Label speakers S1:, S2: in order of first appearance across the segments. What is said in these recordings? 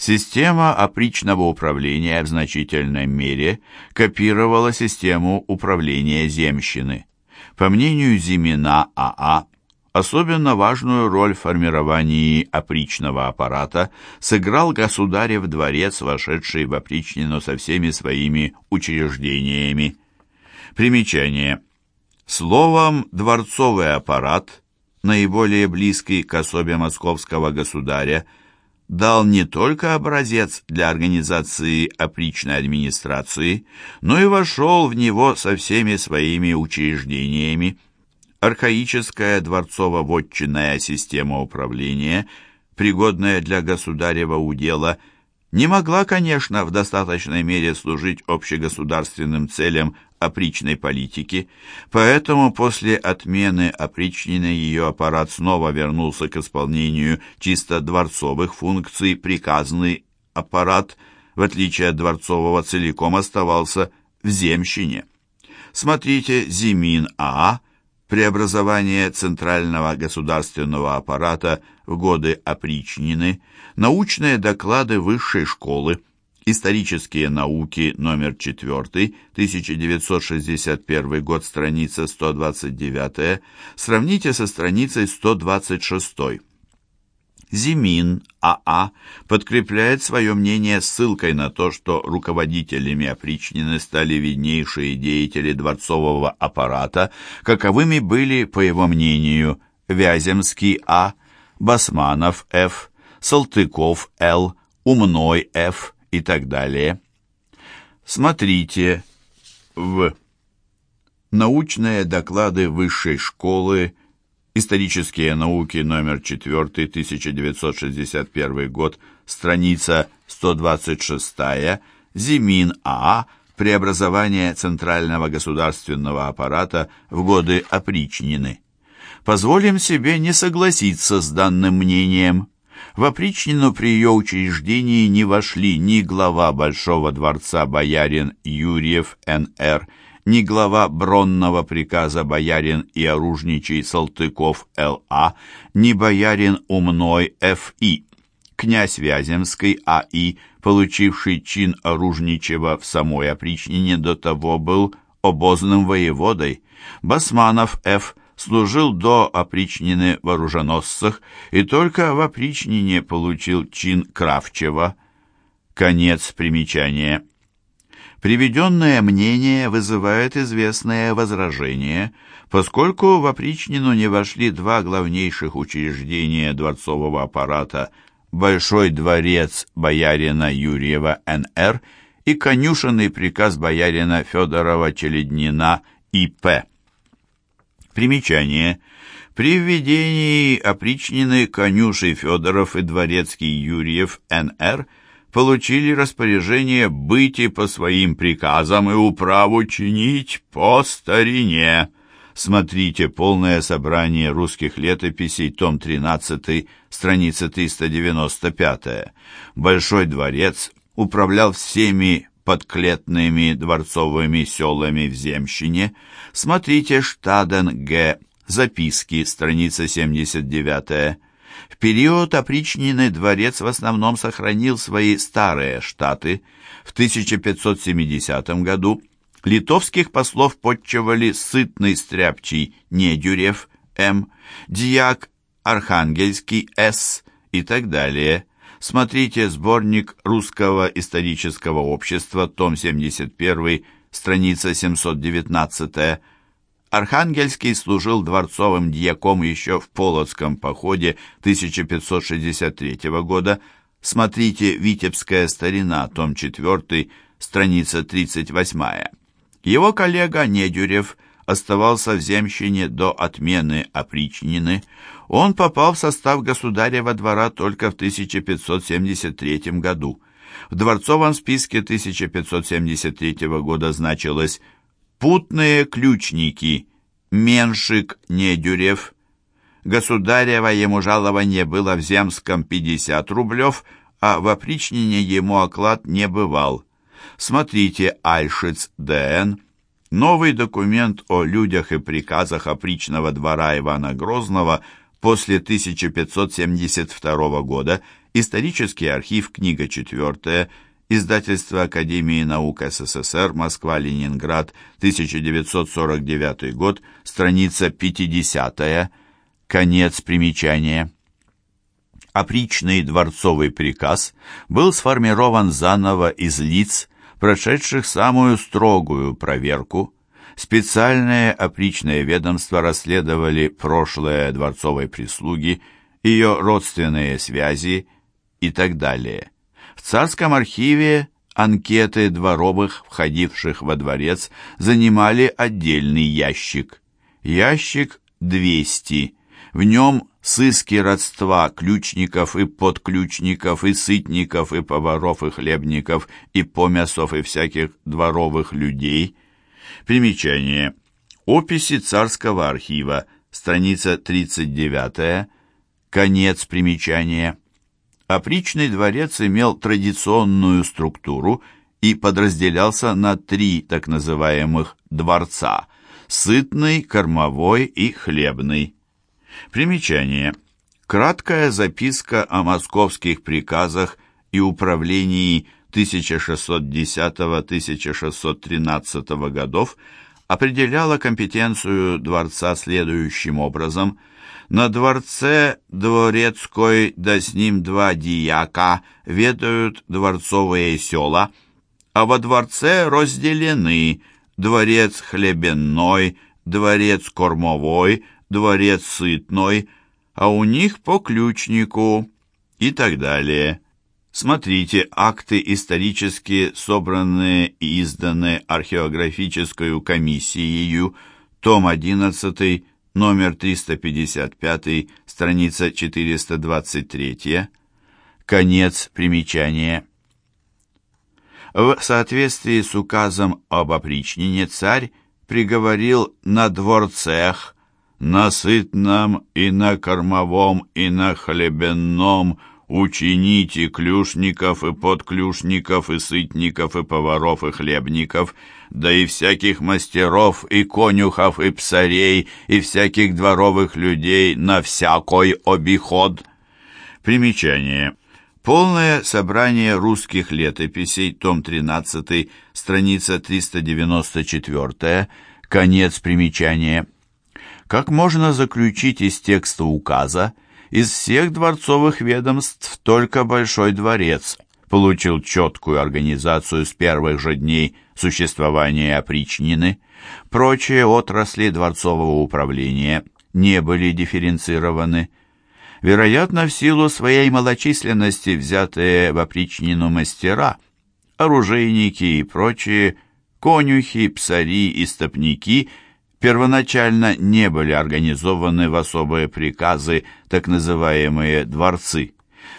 S1: Система опричного управления в значительной мере копировала систему управления земщины. По мнению Зимина АА, особенно важную роль в формировании опричного аппарата сыграл государев дворец, вошедший в опричнину со всеми своими учреждениями. Примечание. Словом «дворцовый аппарат», наиболее близкий к особе московского государя, дал не только образец для организации опричной администрации, но и вошел в него со всеми своими учреждениями. Архаическая дворцово-вотчинная система управления, пригодная для государева удела, не могла, конечно, в достаточной мере служить общегосударственным целям опричной политики, поэтому после отмены опричнины ее аппарат снова вернулся к исполнению чисто дворцовых функций, приказный аппарат, в отличие от дворцового, целиком оставался в земщине. Смотрите Зимин АА преобразование центрального государственного аппарата в годы опричнины, научные доклады высшей школы, Исторические науки, номер 4, 1961 год, страница 129, сравните со страницей 126. Зимин АА подкрепляет свое мнение ссылкой на то, что руководителями опричнины стали виднейшие деятели дворцового аппарата, каковыми были, по его мнению, Вяземский А, Басманов Ф, Салтыков Л, Умной Ф, и так далее. Смотрите в Научные доклады высшей школы Исторические науки номер 4, 1961 год, страница 126, Зимин А. Преобразование центрального государственного аппарата в годы опричнины. Позволим себе не согласиться с данным мнением. В опричнину при ее учреждении не вошли ни глава Большого дворца боярин Юрьев Н.Р., ни глава бронного приказа боярин и оружничий Салтыков Л.А., ни боярин Умной Ф.И., князь Вяземский А.И., получивший чин оружничего в самой опричнине, до того был обозным воеводой, Басманов Ф., служил до опричнины в оруженосцах и только в опричнине получил чин Кравчева. Конец примечания. Приведенное мнение вызывает известное возражение, поскольку в опричнину не вошли два главнейших учреждения дворцового аппарата Большой дворец боярина Юрьева Н.Р. и конюшенный приказ боярина Федорова Челеднина И.П. Примечание. При введении опричнины конюшей Федоров и дворецкий Юрьев Н.Р. получили распоряжение быть и по своим приказам и управу чинить по старине. Смотрите полное собрание русских летописей, том 13, страница 395. Большой дворец управлял всеми подклетными дворцовыми селами в Земщине, смотрите Штаден Г. Записки, страница 79. В период опричнины дворец в основном сохранил свои старые штаты. В 1570 году литовских послов подчевали сытный стряпчий Недюрев М., дьяк Архангельский С. и так далее – Смотрите сборник Русского исторического общества, том 71, страница 719. Архангельский служил дворцовым дьяком еще в Полоцком походе 1563 года. Смотрите «Витебская старина», том 4, страница 38. Его коллега Недюрев оставался в земщине до отмены опричнины. Он попал в состав государева двора только в 1573 году. В дворцовом списке 1573 года значилось «Путные ключники», «Меншик Недюрев». Государева ему жалование было в Земском 50 рублев, а в опричнине ему оклад не бывал. Смотрите Альшиц Д.Н., Новый документ о людях и приказах опричного двора Ивана Грозного – после 1572 года Исторический архив, книга 4, издательство Академии наук СССР, Москва-Ленинград, 1949 год, страница 50 конец примечания. Опричный дворцовый приказ был сформирован заново из лиц, прошедших самую строгую проверку. Специальное опричное ведомство расследовали прошлое дворцовой прислуги, ее родственные связи и так далее. В царском архиве анкеты дворовых, входивших во дворец, занимали отдельный ящик. Ящик 200. В нем сыски родства ключников и подключников, и сытников, и поваров, и хлебников, и помясов, и всяких дворовых людей. Примечание. Описи царского архива, страница 39, конец примечания. Опричный дворец имел традиционную структуру и подразделялся на три так называемых «дворца» – сытный, кормовой и хлебный. Примечание. Краткая записка о московских приказах и управлении 1610-1613 годов определяла компетенцию дворца следующим образом. На дворце дворецкой, да с ним два дияка, ведают дворцовые села, а во дворце разделены дворец хлебенной, дворец кормовой, дворец сытной, а у них по ключнику и так далее. Смотрите акты исторически собранные и изданные археографическую комиссией, том 11, номер 355, страница 423, конец примечания. В соответствии с указом об опричнине царь приговорил на дворцех на сытном и на кормовом и на хлебенном учините клюшников и подклюшников и сытников и поваров и хлебников, да и всяких мастеров и конюхов и псарей и всяких дворовых людей на всякой обиход. Примечание. Полное собрание русских летописей, том 13, страница 394, конец примечания. Как можно заключить из текста указа, из всех дворцовых ведомств только Большой дворец получил четкую организацию с первых же дней существования опричнины. Прочие отрасли дворцового управления не были дифференцированы. Вероятно, в силу своей малочисленности взятые в опричнину мастера, оружейники и прочие, конюхи, псари и стопники – первоначально не были организованы в особые приказы так называемые «дворцы».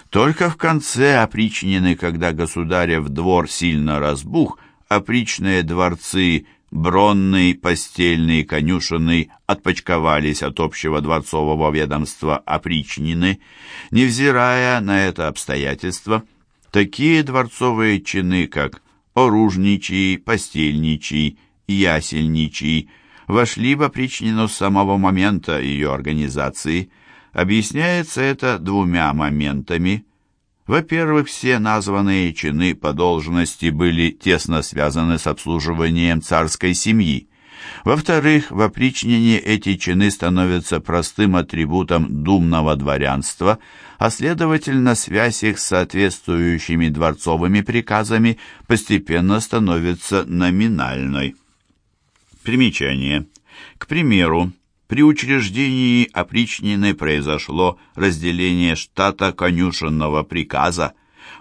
S1: Только в конце опричнины, когда государев двор сильно разбух, опричные дворцы Бронный, Постельный, Конюшенный отпочковались от общего дворцового ведомства опричнины. Невзирая на это обстоятельство, такие дворцовые чины, как оружничий, постельничий, ясельничий, вошли в опричнину с самого момента ее организации. Объясняется это двумя моментами. Во-первых, все названные чины по должности были тесно связаны с обслуживанием царской семьи. Во-вторых, в опричнине эти чины становятся простым атрибутом думного дворянства, а следовательно связь их с соответствующими дворцовыми приказами постепенно становится номинальной. Примечание. К примеру, при учреждении опричнины произошло разделение штата конюшенного приказа.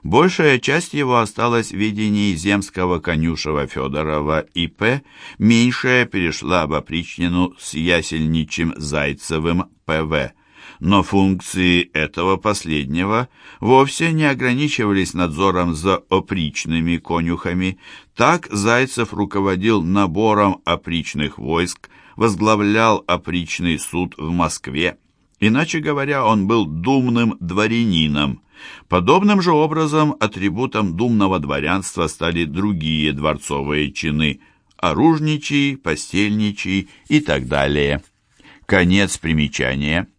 S1: Большая часть его осталась в ведении земского конюшева Федорова И.П., меньшая перешла в опричнину с ясельничим Зайцевым П.В но функции этого последнего вовсе не ограничивались надзором за опричными конюхами. Так Зайцев руководил набором опричных войск, возглавлял опричный суд в Москве. Иначе говоря, он был думным дворянином. Подобным же образом атрибутом думного дворянства стали другие дворцовые чины – оружничий, постельничий и так далее. Конец примечания –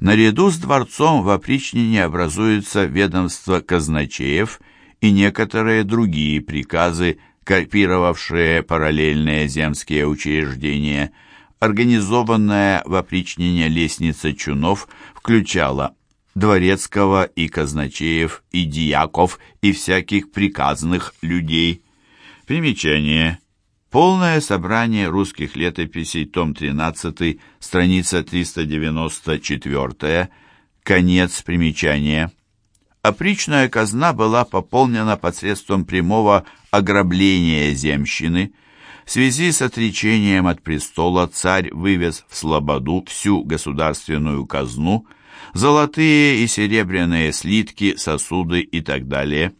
S1: Наряду с дворцом в опричнине образуется ведомство казначеев и некоторые другие приказы, копировавшие параллельные земские учреждения. Организованная в опричнине лестница чунов включала дворецкого и казначеев, и диаков, и всяких приказных людей. Примечание. Полное собрание русских летописей, том 13, страница 394, конец примечания. Опричная казна была пополнена посредством прямого ограбления земщины. В связи с отречением от престола царь вывез в Слободу всю государственную казну, золотые и серебряные слитки, сосуды и так далее.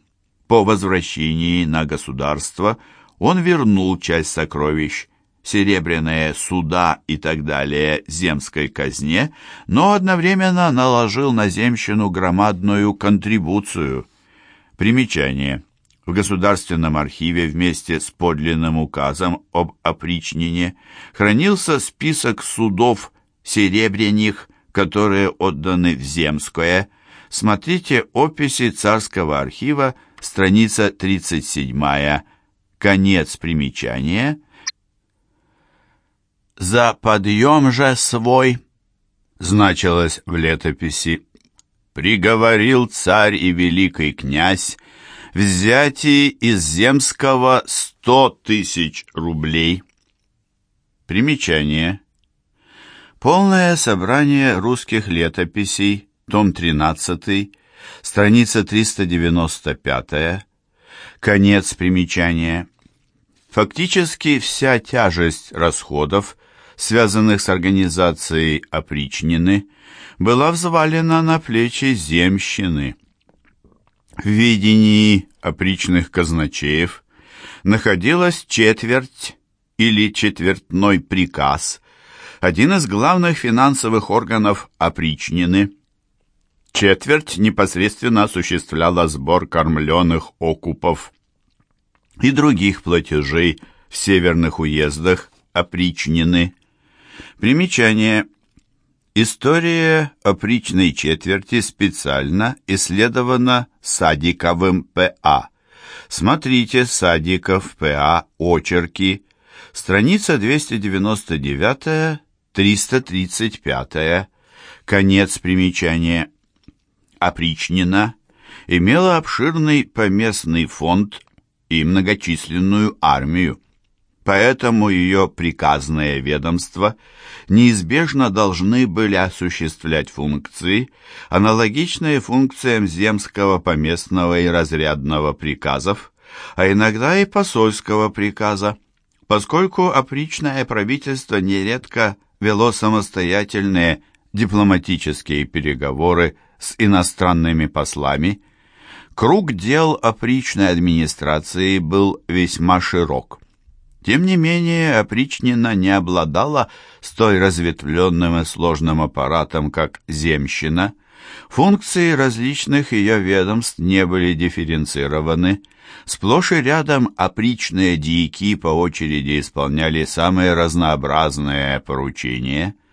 S1: По возвращении на государство – он вернул часть сокровищ, серебряные суда и так далее земской казне, но одновременно наложил на земщину громадную контрибуцию. Примечание. В Государственном архиве вместе с подлинным указом об опричнине хранился список судов серебряных, которые отданы в земское. Смотрите описи Царского архива, страница 37 Конец примечания. «За подъем же свой» значилось в летописи. «Приговорил царь и великий князь взятие из земского сто тысяч рублей». Примечание. Полное собрание русских летописей, том 13, страница 395, конец примечания. Фактически вся тяжесть расходов, связанных с организацией опричнины, была взвалена на плечи земщины. В видении опричных казначеев находилась четверть или четвертной приказ, один из главных финансовых органов опричнины. Четверть непосредственно осуществляла сбор кормленных окупов и других платежей в северных уездах опричнины. Примечание. История опричной четверти специально исследована Садиковым П.А. Смотрите Садиков П.А. Очерки. Страница 299-335. Конец примечания. Опричнина имела обширный поместный фонд и многочисленную армию. Поэтому ее приказные ведомства неизбежно должны были осуществлять функции, аналогичные функциям земского, поместного и разрядного приказов, а иногда и посольского приказа, поскольку опричное правительство нередко вело самостоятельные дипломатические переговоры с иностранными послами – Круг дел опричной администрации был весьма широк. Тем не менее, опричнина не обладала столь разветвленным и сложным аппаратом, как земщина. Функции различных ее ведомств не были дифференцированы. Сплошь и рядом опричные дьяки по очереди исполняли самые разнообразные поручения –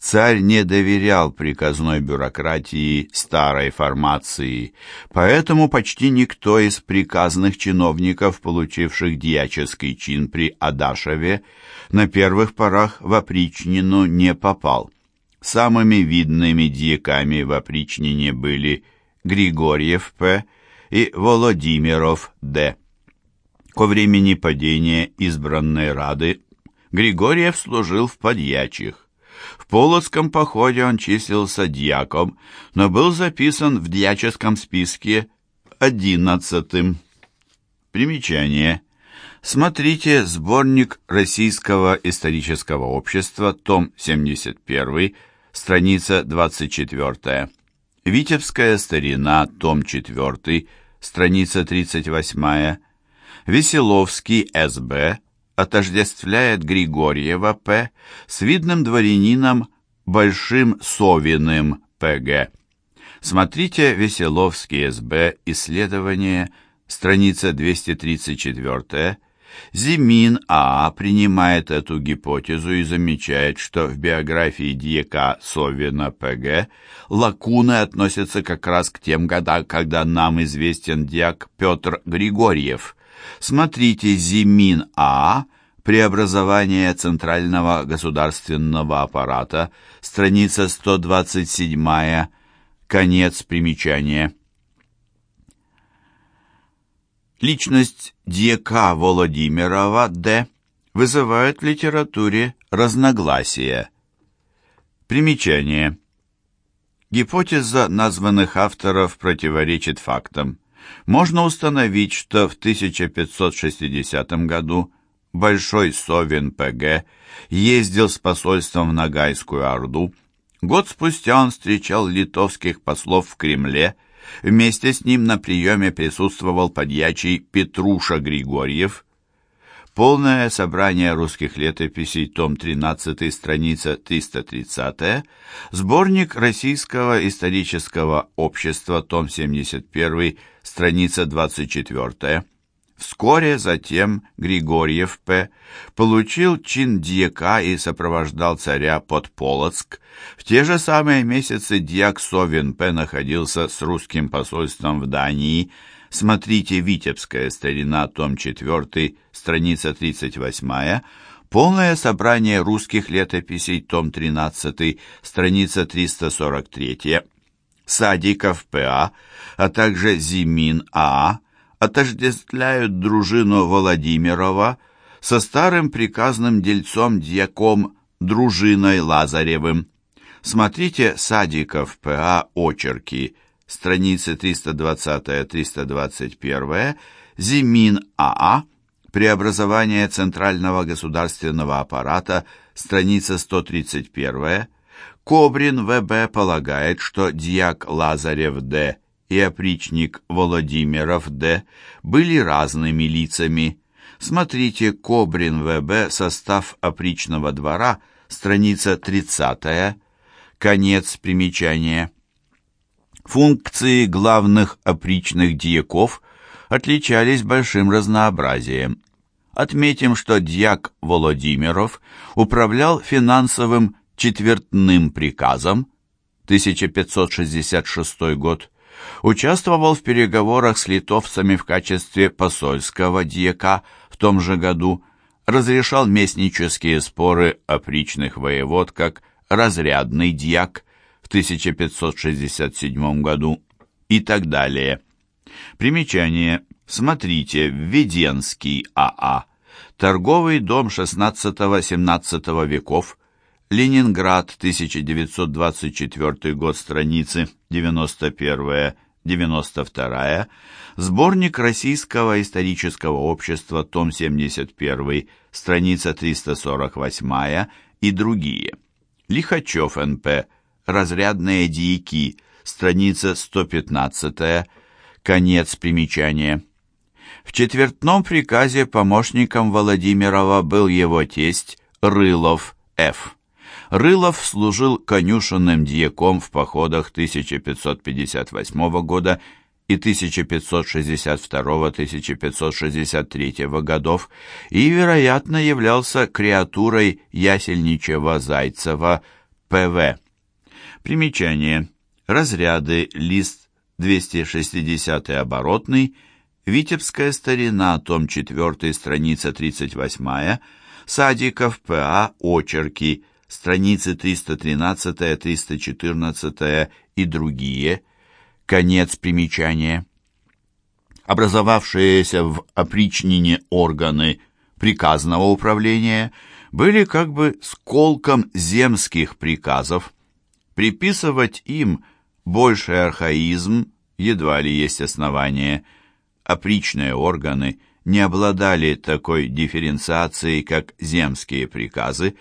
S1: Царь не доверял приказной бюрократии старой формации, поэтому почти никто из приказных чиновников, получивших дьяческий чин при Адашеве, на первых порах в опричнину не попал. Самыми видными дьяками в опричнине были Григорьев П. и Володимиров Д. Ко времени падения избранной Рады Григорьев служил в подьячих. В Полоцком походе он числился дьяком, но был записан в дьяческом списке одиннадцатым. Примечание. Смотрите сборник Российского исторического общества, том 71, страница 24. Витебская старина, том 4, страница 38. Веселовский СБ, отождествляет Григорьева П. с видным дворянином Большим Совиным П.Г. Смотрите Веселовский СБ, исследование, страница 234, Зимин А. принимает эту гипотезу и замечает, что в биографии дьяка Совина П.Г. лакуны относятся как раз к тем годам, когда нам известен дьяк Петр Григорьев. Смотрите Зимин А. Преобразование центрального государственного аппарата, страница 127, конец примечания. Личность дьяка Володимирова Д. вызывает в литературе разногласия. Примечание. Гипотеза названных авторов противоречит фактам. Можно установить, что в 1560 году Большой Совин ПГ ездил с посольством в Ногайскую Орду. Год спустя он встречал литовских послов в Кремле – Вместе с ним на приеме присутствовал подьячий Петруша Григорьев. Полное собрание русских летописей, том 13, страница 330, сборник Российского исторического общества, том 71, страница 24, Вскоре затем Григорьев П. получил чин дьяка и сопровождал царя под Полоцк. В те же самые месяцы дьяк Совин П. находился с русским посольством в Дании. Смотрите «Витебская старина», том 4, страница 38, полное собрание русских летописей, том 13, страница 343, Садиков П.А., а также Зимин А., отождествляют дружину Владимирова со старым приказным дельцом дьяком дружиной Лазаревым. Смотрите Садиков П.А. Очерки, страницы 320-321, Зимин А.А. Преобразование Центрального государственного аппарата, страница 131, Кобрин В.Б. полагает, что дьяк Лазарев Д и опричник Владимиров Д. были разными лицами. Смотрите Кобрин ВБ «Состав опричного двора», страница 30 конец примечания. Функции главных опричных дьяков отличались большим разнообразием. Отметим, что дьяк Володимиров управлял финансовым четвертным приказом. 1566 год, Участвовал в переговорах с литовцами в качестве посольского дьяка в том же году, разрешал местнические споры опричных воевод как разрядный дьяк 1567 году и так далее. Примечание. Смотрите Введенский АА. Торговый дом XVI-XVII веков. Ленинград, 1924 год, страницы 91-92, сборник Российского исторического общества, том 71, страница 348 и другие. Лихачев Н.П. Разрядные дьяки, страница 115, конец примечания. В четвертном приказе помощником Владимирова был его тесть Рылов Ф. Рылов служил конюшенным дьяком в походах 1558 года и 1562-1563 годов и, вероятно, являлся креатурой Ясельничева Зайцева П.В. Примечание. Разряды, лист 260 оборотный, Витебская старина, том 4, страница 38, Садиков П.А. Очерки, страницы 313, 314 и другие, конец примечания. Образовавшиеся в опричнине органы приказного управления были как бы сколком земских приказов. Приписывать им больший архаизм едва ли есть основание. Опричные органы не обладали такой дифференциацией, как земские приказы,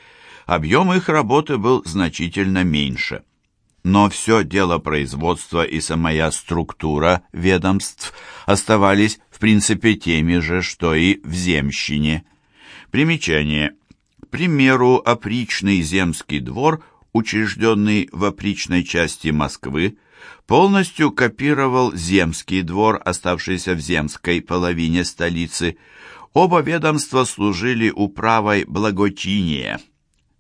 S1: объем их работы был значительно меньше. Но все дело производства и самая структура ведомств оставались в принципе теми же, что и в земщине. Примечание. К примеру, опричный земский двор, учрежденный в опричной части Москвы, полностью копировал земский двор, оставшийся в земской половине столицы. Оба ведомства служили управой благочиния.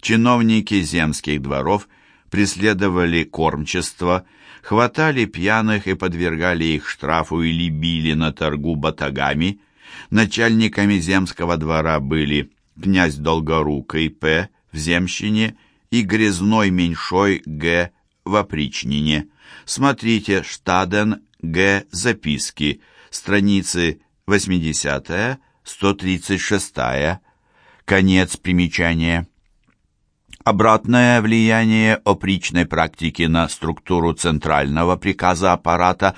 S1: Чиновники земских дворов преследовали кормчество, хватали пьяных и подвергали их штрафу или били на торгу батагами. Начальниками земского двора были князь Долгорукий П. в Земщине и Грязной Меньшой Г. в Опричнине. Смотрите Штаден Г. Записки, страницы 80-136, конец примечания. Обратное влияние опричной практики на структуру центрального приказа аппарата,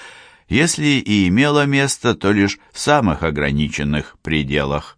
S1: если и имело место, то лишь в самых ограниченных пределах.